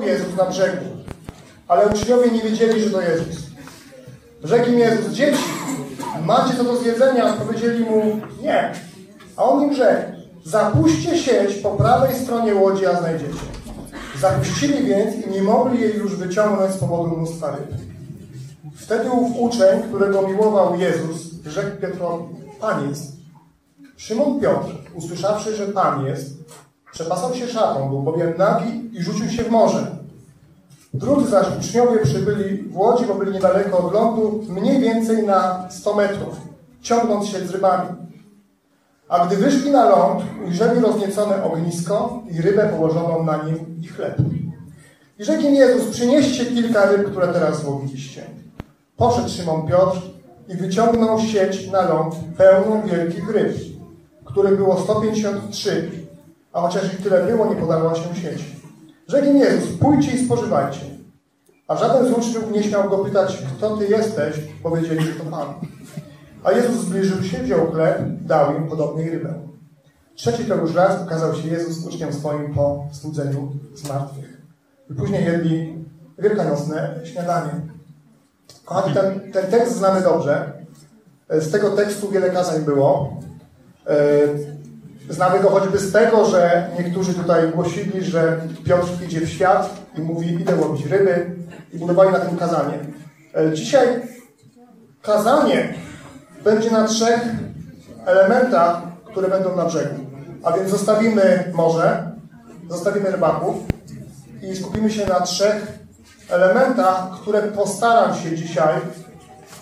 Jezus na brzegu, ale uczniowie nie wiedzieli, że to Jezus. Rzekł im Jezus, dzieci, macie co do zjedzenia? Powiedzieli mu, nie. A on im rzekł, zapuśćcie sieć po prawej stronie łodzi, a znajdziecie. Zapuścili więc i nie mogli jej już wyciągnąć z powodu mnóstwa ryb. Wtedy ów uczeń, którego miłował Jezus, rzekł Piotrowi, Pan jest. Szymon Piotr, usłyszawszy, że Pan jest, przepasał się szatą, był bowiem nagi i rzucił się w morze. Drudzy zaś uczniowie przybyli w łodzi, bo byli niedaleko od lądu, mniej więcej na 100 metrów, ciągnąc się z rybami. A gdy wyszli na ląd, ujrzeli rozniecone ognisko i rybę położoną na nim i chleb. I rzekł im Jezus, przynieście kilka ryb, które teraz złowiliście. Poszedł Szymon Piotr i wyciągnął sieć na ląd pełną wielkich ryb, których było 153, a chociaż ich tyle było, nie podała się sieć. Rzekł im Jezus, pójdźcie i spożywajcie. A żaden z uczniów nie śmiał go pytać, kto ty jesteś, powiedzieli, że to Pan. A Jezus zbliżył się, wziął chleb, dał im podobnie rybę. Trzeci już raz ukazał się Jezus uczniom swoim po wzbudzeniu z martwych. I później jedli wielkanocne śniadanie. Kochani, ten, ten tekst znamy dobrze. Z tego tekstu wiele kazań było. Znamy go choćby z tego, że niektórzy tutaj głosili, że Piotr idzie w świat i mówi, idę łowić ryby i budowali na tym kazanie. Dzisiaj kazanie będzie na trzech elementach, które będą na brzegu. A więc zostawimy morze, zostawimy rybaków i skupimy się na trzech elementach, które postaram się dzisiaj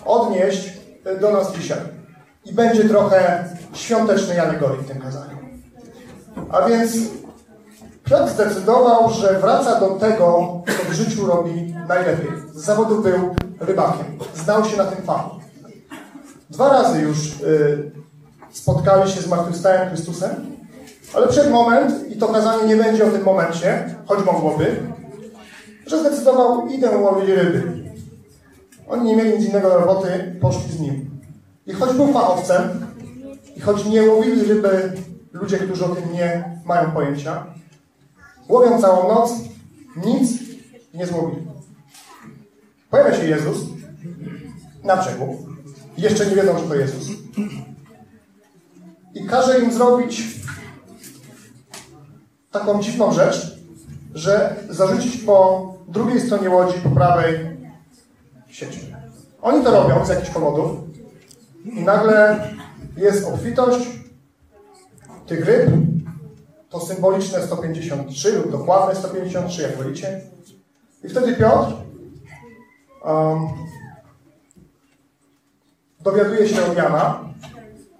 odnieść do nas dzisiaj. I będzie trochę świątecznej alegorii w tym kazaniu. A więc Piotr zdecydował, że wraca do tego, co w życiu robi najlepiej. Z zawodu był rybakiem. Znał się na tym fachu. Dwa razy już y, spotkali się z zmartwychwstałym Chrystusem, ale przed moment, i to kazanie nie będzie o tym momencie, choć mogłoby, że zdecydował, idę łowić ryby. Oni nie mieli nic innego do roboty, poszli z nim. I choć był fachowcem, i choć nie łowili ryby ludzie, którzy o tym nie mają pojęcia, łowią całą noc, nic nie złowili. Pojawia się Jezus na brzegu. Jeszcze nie wiedzą, że to Jezus. I każe im zrobić taką dziwną rzecz, że zarzucić po drugiej stronie łodzi, po prawej sieć. Oni to robią z jakichś powodów i nagle jest obfitość tych ryb, to symboliczne 153 lub dokładne 153, jak wolicie. I wtedy Piotr um, dowiaduje się od Jana,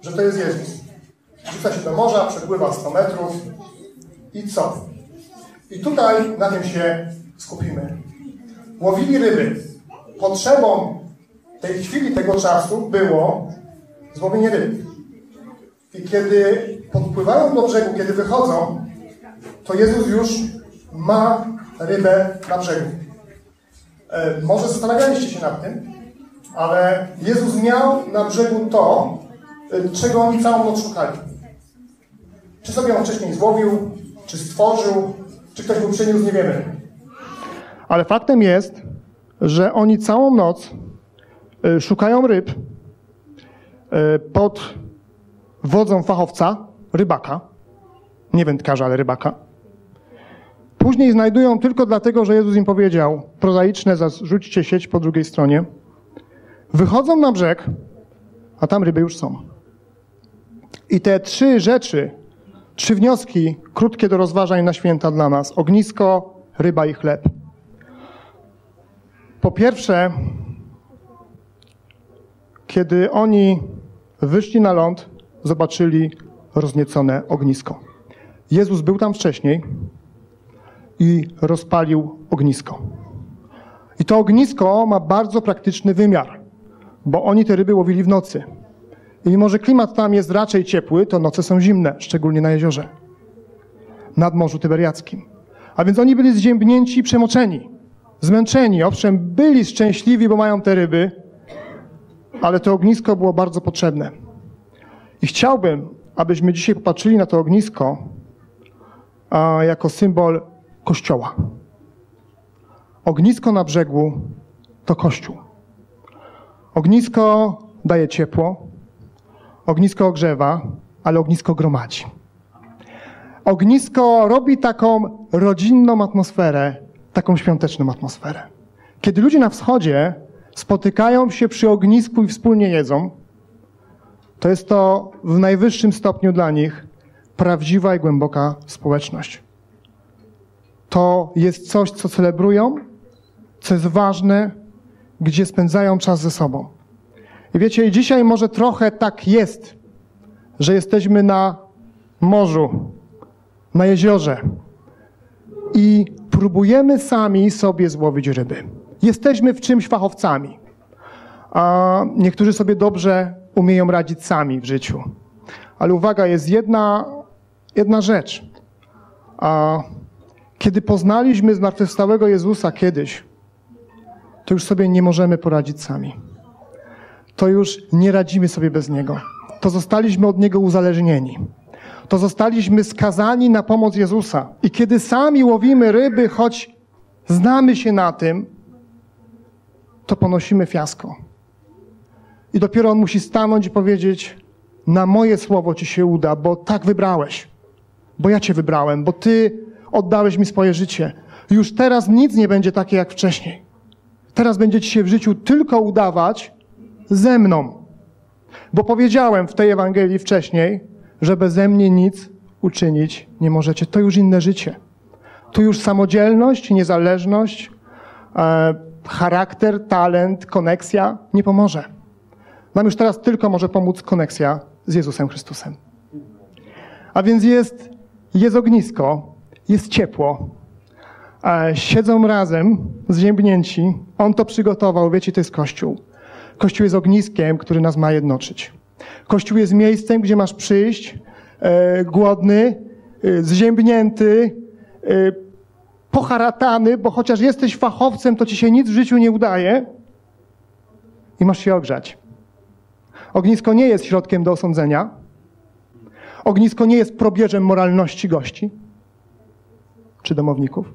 że to jest Jezus. Rzuca się do morza, przepływa 100 metrów i co? I tutaj na tym się skupimy. Łowili ryby. Potrzebą tej chwili, tego czasu było złowienie ryb. I kiedy podpływają do brzegu, kiedy wychodzą, to Jezus już ma rybę na brzegu. E, może zastanawialiście się nad tym, ale Jezus miał na brzegu to, e, czego oni całą noc szukali. Czy sobie on wcześniej złowił, czy stworzył, czy ktoś mu przyniósł, nie wiemy. Ale faktem jest, że oni całą noc szukają ryb pod wodzą fachowca, rybaka, nie wędkarza, ale rybaka. Później znajdują tylko dlatego, że Jezus im powiedział, prozaiczne, rzućcie sieć po drugiej stronie. Wychodzą na brzeg, a tam ryby już są. I te trzy rzeczy, trzy wnioski krótkie do rozważań na święta dla nas. Ognisko, ryba i chleb. Po pierwsze, kiedy oni wyszli na ląd, zobaczyli rozniecone ognisko. Jezus był tam wcześniej i rozpalił ognisko. I to ognisko ma bardzo praktyczny wymiar, bo oni te ryby łowili w nocy. I mimo, że klimat tam jest raczej ciepły, to noce są zimne, szczególnie na jeziorze, nad Morzu Tyberiackim. A więc oni byli zziębnięci i przemoczeni, zmęczeni. Owszem, byli szczęśliwi, bo mają te ryby, ale to ognisko było bardzo potrzebne. I chciałbym, abyśmy dzisiaj popatrzyli na to ognisko a, jako symbol Kościoła. ognisko na brzegu to Kościół. Ognisko daje ciepło, ognisko ogrzewa, ale ognisko gromadzi. Ognisko robi taką rodzinną atmosferę, taką świąteczną atmosferę. Kiedy ludzie na wschodzie spotykają się przy ognisku i wspólnie jedzą, to jest to w najwyższym stopniu dla nich prawdziwa i głęboka społeczność. To jest coś, co celebrują, co jest ważne, gdzie spędzają czas ze sobą. I wiecie, dzisiaj może trochę tak jest, że jesteśmy na morzu, na jeziorze i próbujemy sami sobie złowić ryby. Jesteśmy w czymś fachowcami. A niektórzy sobie dobrze umieją radzić sami w życiu. Ale uwaga, jest jedna, jedna rzecz. A kiedy poznaliśmy zmartwychwstałego Jezusa kiedyś, to już sobie nie możemy poradzić sami. To już nie radzimy sobie bez Niego. To zostaliśmy od Niego uzależnieni. To zostaliśmy skazani na pomoc Jezusa. I kiedy sami łowimy ryby, choć znamy się na tym, to ponosimy fiasko. I dopiero On musi stanąć i powiedzieć: Na moje słowo ci się uda, bo tak wybrałeś. Bo ja cię wybrałem, bo ty oddałeś mi swoje życie. Już teraz nic nie będzie takie jak wcześniej. Teraz będziecie się w życiu tylko udawać ze mną. Bo powiedziałem w tej Ewangelii wcześniej, że beze mnie nic uczynić nie możecie. To już inne życie. Tu już samodzielność, niezależność, e, charakter, talent, koneksja nie pomoże. Nam już teraz tylko może pomóc koneksja z Jezusem Chrystusem. A więc jest, jest ognisko, jest ciepło. E, siedzą razem, zziębnięci. On to przygotował, wiecie, to jest Kościół. Kościół jest ogniskiem, który nas ma jednoczyć. Kościół jest miejscem, gdzie masz przyjść e, głodny, e, zziębnięty, e, poharatany, bo chociaż jesteś fachowcem, to ci się nic w życiu nie udaje i masz się ogrzać. Ognisko nie jest środkiem do osądzenia. Ognisko nie jest probierzem moralności gości czy domowników.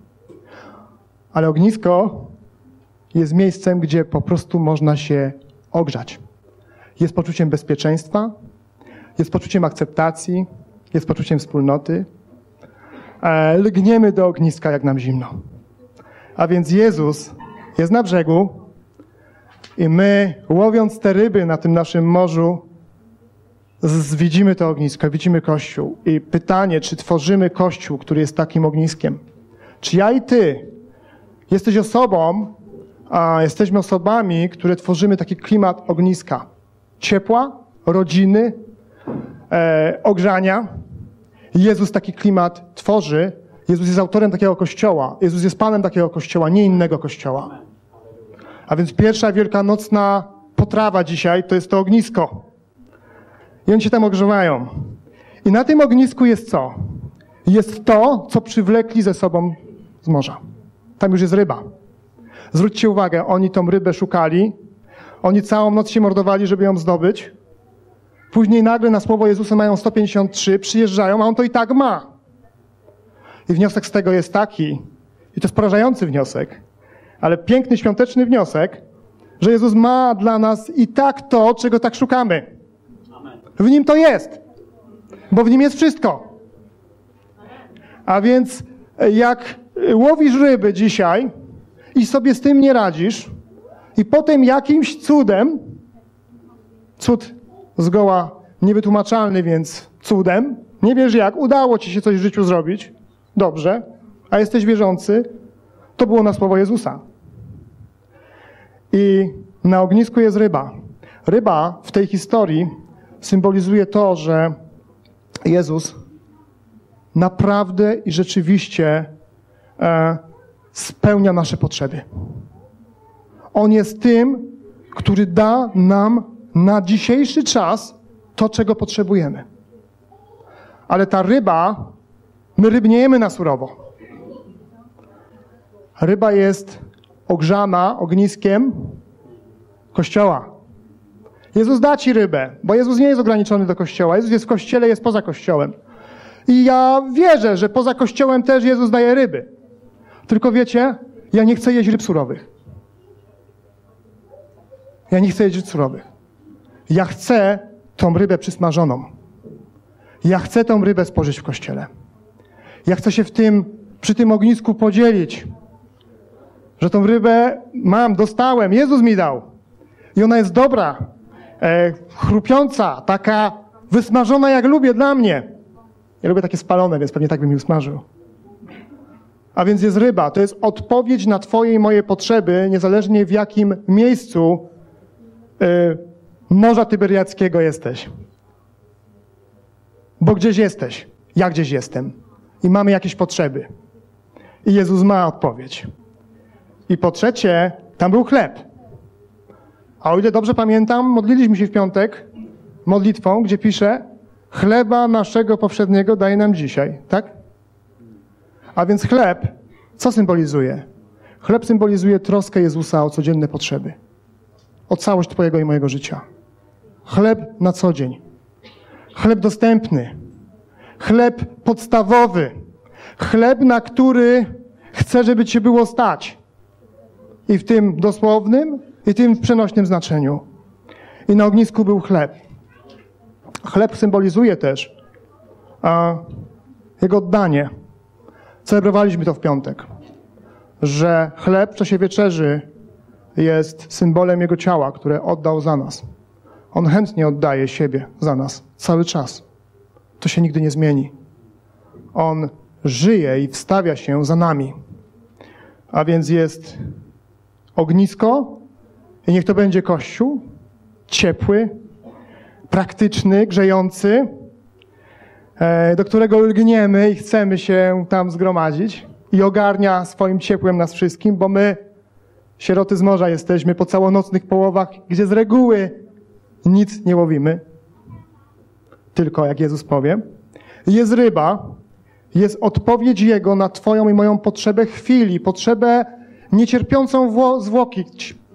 Ale ognisko jest miejscem, gdzie po prostu można się ogrzać. Jest poczuciem bezpieczeństwa, jest poczuciem akceptacji, jest poczuciem wspólnoty. E, lgniemy do ogniska, jak nam zimno. A więc Jezus jest na brzegu i my, łowiąc te ryby na tym naszym morzu, widzimy to ognisko, widzimy Kościół. I pytanie, czy tworzymy Kościół, który jest takim ogniskiem? Czy ja i ty jesteś osobą, a jesteśmy osobami, które tworzymy taki klimat ogniska? Ciepła, rodziny, e, ogrzania. Jezus taki klimat tworzy. Jezus jest autorem takiego kościoła. Jezus jest panem takiego kościoła, nie innego kościoła. A więc pierwsza wielkanocna potrawa dzisiaj to jest to ognisko. I oni się tam ogrzewają. I na tym ognisku jest co? Jest to, co przywlekli ze sobą z morza. Tam już jest ryba. Zwróćcie uwagę, oni tą rybę szukali. Oni całą noc się mordowali, żeby ją zdobyć. Później nagle na słowo Jezusa mają 153, przyjeżdżają, a on to i tak ma. I wniosek z tego jest taki, i to jest porażający wniosek, ale piękny, świąteczny wniosek, że Jezus ma dla nas i tak to, czego tak szukamy. W nim to jest, bo w nim jest wszystko. A więc jak łowisz ryby dzisiaj i sobie z tym nie radzisz, i potem jakimś cudem, cud zgoła niewytłumaczalny, więc cudem, nie wiesz jak, udało ci się coś w życiu zrobić, dobrze, a jesteś wierzący, to było na słowo Jezusa. I na ognisku jest ryba. Ryba w tej historii symbolizuje to, że Jezus naprawdę i rzeczywiście e, spełnia nasze potrzeby. On jest tym, który da nam na dzisiejszy czas to, czego potrzebujemy. Ale ta ryba, my rybniejemy na surowo. Ryba jest ogrzana ogniskiem kościoła. Jezus da ci rybę, bo Jezus nie jest ograniczony do kościoła. Jezus jest w kościele, jest poza kościołem. I ja wierzę, że poza kościołem też Jezus daje ryby. Tylko wiecie, Ja nie chcę jeść ryb surowych. Ja nie chcę jeść ryb surowych. Ja chcę tą rybę przysmażoną. Ja chcę tą rybę spożyć w kościele. Ja chcę się w tym, przy tym ognisku podzielić, że tą rybę mam, dostałem, Jezus mi dał. I ona jest dobra, e, chrupiąca, taka wysmażona jak lubię dla mnie. Ja lubię takie spalone, więc pewnie tak bym ją smażył. A więc jest ryba. To jest odpowiedź na Twoje i moje potrzeby, niezależnie w jakim miejscu y, Morza Tyberiackiego jesteś. Bo gdzieś jesteś. Ja gdzieś jestem. I mamy jakieś potrzeby. I Jezus ma odpowiedź. I po trzecie, tam był chleb. A o ile dobrze pamiętam, modliliśmy się w piątek modlitwą, gdzie pisze chleba naszego powszedniego daj nam dzisiaj, tak? A więc chleb, co symbolizuje? Chleb symbolizuje troskę Jezusa o codzienne potrzeby. O całość Twojego i mojego życia. Chleb na co dzień. Chleb dostępny. Chleb podstawowy. Chleb, na który chcę, żeby Cię było stać. I w tym dosłownym, i tym w przenośnym znaczeniu. I na ognisku był chleb. Chleb symbolizuje też a, jego oddanie. Celebrowaliśmy to w piątek, że chleb w czasie wieczerzy jest symbolem Jego ciała, które oddał za nas. On chętnie oddaje siebie za nas cały czas. To się nigdy nie zmieni. On żyje i wstawia się za nami. A więc jest ognisko i niech to będzie kościół, ciepły, praktyczny, grzejący, E, do którego lgniemy i chcemy się tam zgromadzić i ogarnia swoim ciepłem nas wszystkim, bo my, sieroty z morza, jesteśmy po całonocnych połowach, gdzie z reguły nic nie łowimy, tylko jak Jezus powie. Jest ryba, jest odpowiedź Jego na Twoją i moją potrzebę chwili, potrzebę niecierpiącą zwłoki,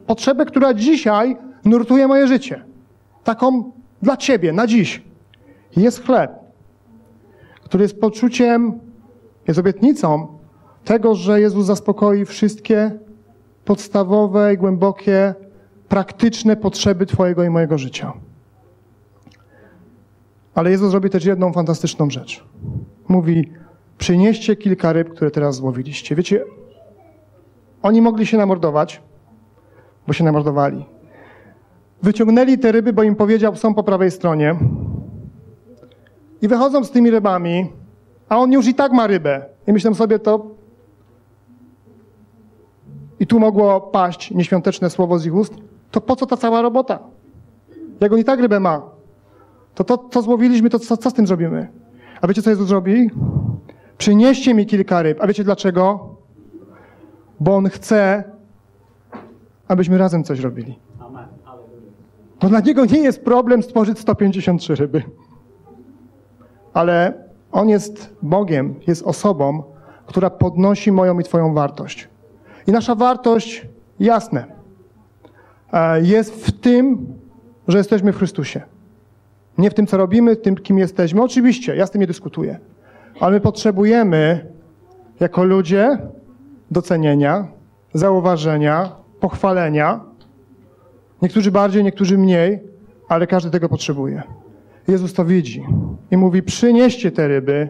potrzebę, która dzisiaj nurtuje moje życie. Taką dla Ciebie, na dziś. Jest chleb który jest poczuciem, jest obietnicą tego, że Jezus zaspokoi wszystkie podstawowe i głębokie, praktyczne potrzeby Twojego i mojego życia. Ale Jezus robi też jedną fantastyczną rzecz. Mówi: Przynieście kilka ryb, które teraz złowiliście. Wiecie, oni mogli się namordować, bo się namordowali. Wyciągnęli te ryby, bo im powiedział, są po prawej stronie. I wychodzą z tymi rybami, a on już i tak ma rybę. I myślę sobie to. I tu mogło paść nieświąteczne słowo z ich ust. To po co ta cała robota? Jak on i tak rybę ma, to to, co złowiliśmy, to co, co z tym zrobimy? A wiecie, co Jezus zrobi? Przynieście mi kilka ryb. A wiecie dlaczego? Bo On chce, abyśmy razem coś robili. Bo dla Niego nie jest problem stworzyć 153 ryby ale On jest Bogiem, jest osobą, która podnosi moją i Twoją wartość. I nasza wartość, jasne, jest w tym, że jesteśmy w Chrystusie. Nie w tym, co robimy, tym, kim jesteśmy. Oczywiście, ja z tym nie dyskutuję. Ale my potrzebujemy, jako ludzie, docenienia, zauważenia, pochwalenia. Niektórzy bardziej, niektórzy mniej, ale każdy tego potrzebuje. Jezus to widzi i mówi: Przynieście te ryby,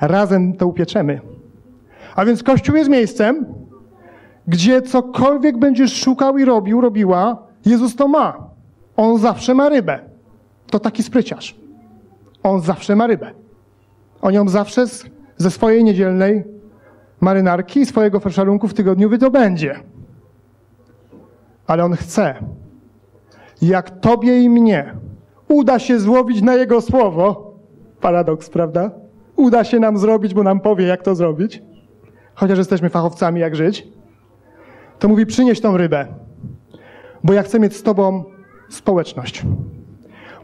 razem to upieczemy. A więc Kościół jest miejscem, gdzie cokolwiek będziesz szukał i robił, robiła, Jezus to ma. On zawsze ma rybę. To taki spryciarz. On zawsze ma rybę. On ją zawsze z, ze swojej niedzielnej marynarki i swojego ferszalunku w tygodniu wydobędzie. Ale on chce, jak tobie i mnie, uda się złowić na Jego słowo. Paradoks, prawda? Uda się nam zrobić, bo nam powie, jak to zrobić. Chociaż jesteśmy fachowcami, jak żyć. To mówi, przynieś tą rybę, bo ja chcę mieć z Tobą społeczność.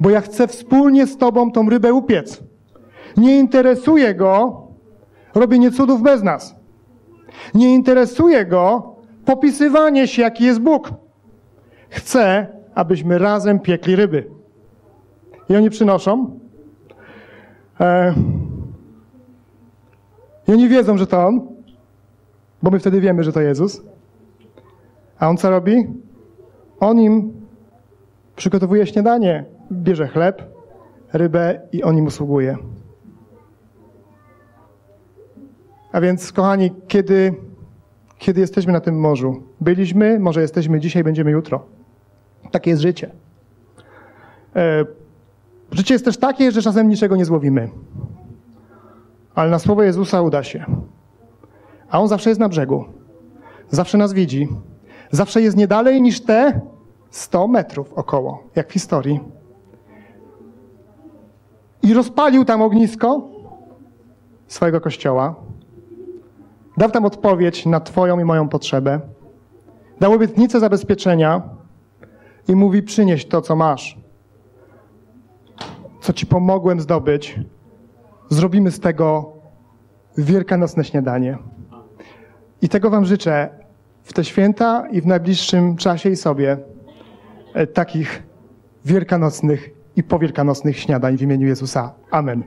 Bo ja chcę wspólnie z Tobą tą rybę upiec. Nie interesuje go robienie cudów bez nas. Nie interesuje go popisywanie się, jaki jest Bóg. Chcę, abyśmy razem piekli ryby. I oni przynoszą. E, I oni wiedzą, że to on. bo my wtedy wiemy, że to Jezus. A on co robi? On im przygotowuje śniadanie. Bierze chleb, rybę i on im usługuje. A więc, kochani, kiedy, kiedy jesteśmy na tym morzu, byliśmy, może jesteśmy dzisiaj, będziemy jutro. Takie jest życie. E, życie jest też takie, że czasem niczego nie złowimy. Ale na słowo Jezusa uda się. A On zawsze jest na brzegu. Zawsze nas widzi. Zawsze jest nie dalej niż te 100 metrów około, jak w historii. I rozpalił tam ognisko swojego kościoła. Dał tam odpowiedź na Twoją i moją potrzebę. Dał obietnicę zabezpieczenia i mówi: Przynieś to, co masz, co Ci pomogłem zdobyć. Zrobimy z tego wielkanocne śniadanie. I tego Wam życzę w te święta i w najbliższym czasie i sobie e, takich wielkanocnych i powielkanocnych śniadań w imieniu Jezusa. Amen.